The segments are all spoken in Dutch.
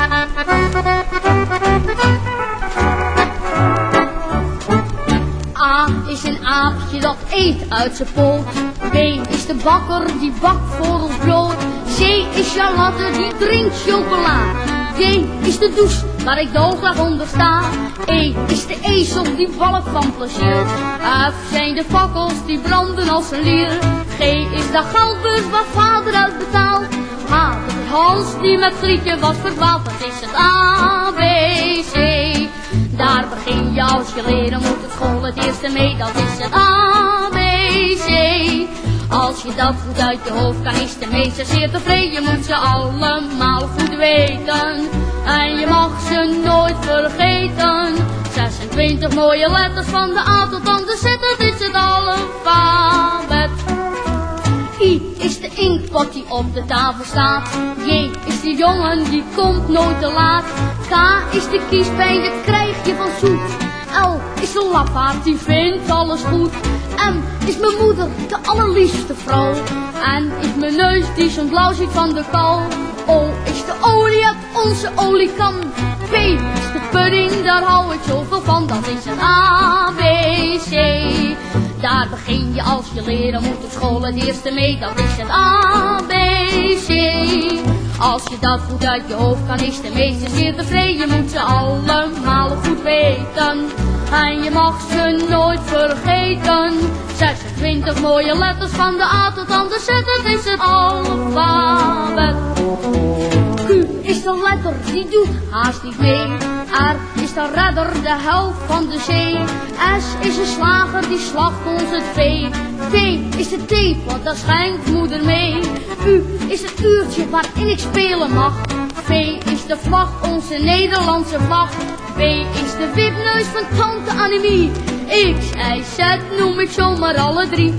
A is een aapje dat eet uit zijn poot. B is de bakker die bakt voor ons brood. C is Charlotte die drinkt chocola. D is de douche waar ik dolgraag onder sta. E is de ezel die valk van plezier. F zijn de fakkels die branden als een lier. G is de geldbus waar vader uit betaalt. Hans die met Grietje was verdwaald. Dat is het A, B, C. Daar begin je als je leren moet het school het eerste mee. Dat is het A, B, C. Als je dat goed uit je hoofd kan, is de meester zeer tevreden. Je moet ze allemaal goed weten. En je mag ze nooit vergeten. 26 mooie letters van de A tot aan de Z, dat is het alfabet. De inkpot die op de tafel staat. J is de jongen die komt nooit te laat. K is de kiespijn, dat krijg je van zoet. L is de lafaard, die vindt alles goed. M is mijn moeder, de allerliefste vrouw. N is mijn neus, die zo'n blauw ziet van de kou. O is de olie uit onze oliekan. P is de pudding, daar hou ik zoveel van. Dat is het A, Daar begin je als je leren moet op school het eerste mee. Dat is het A, B, C. Als je dat goed uit je hoofd kan, is de meester zeer tevreden. Je moet ze allemaal goed weten. En je mag ze nooit vergeten. 26 mooie letters van de A tot aan de Z, het is het alfabet. Q is de letter die doet haast niet mee. R is de redder, de helft van de zee. S is een slager die slacht ons het vee. T is de thee, want daar schijnt moeder mee. U is het uurtje waarin ik spelen mag. V is de vlag, onze Nederlandse vlag. B is de wipneus van tante Annemie. X, Y, Z noem ik zomaar alle drie.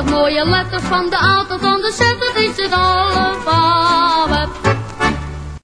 26 mooie letters van de A tot de Z, dat is het alfabet.